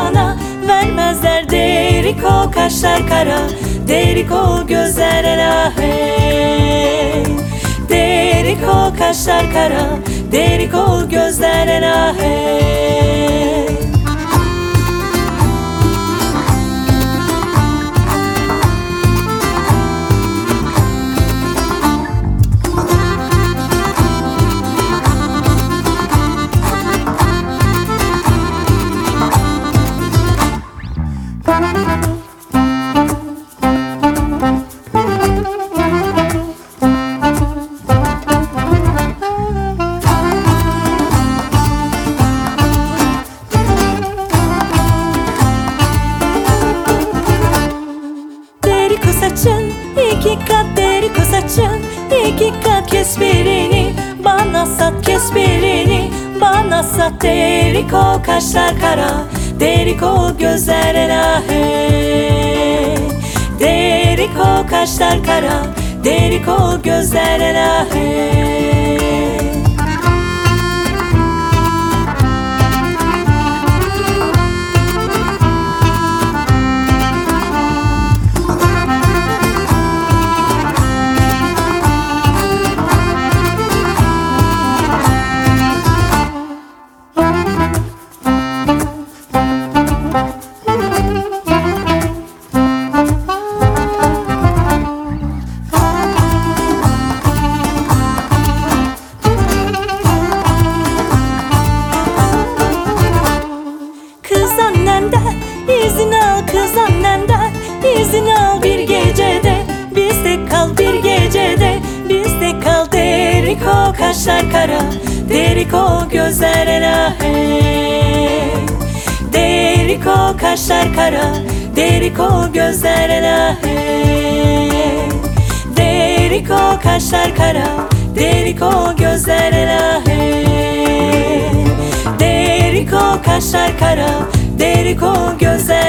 sana Vermezler. Derik o kaşlar kara Derik o gözler elahe Derik o kaşlar kara Derik o gözler elahe iki kat deriko saçın iki kat kes birini Bana sat kes birini. Bana sat deriko kaşlar kara Deriko gözler elahe Deriko kaşlar kara Deriko gözler elahe izin al bir gecede Bizde kal bir gecede. Bizde kal derik o kaşlar kara Derik o gözler elahe Derik o kaşlar kara Derik o gözler elahe Derik o kaşlar kara Derik o gözler elahe Derik o kaşlar kara Derik o gözler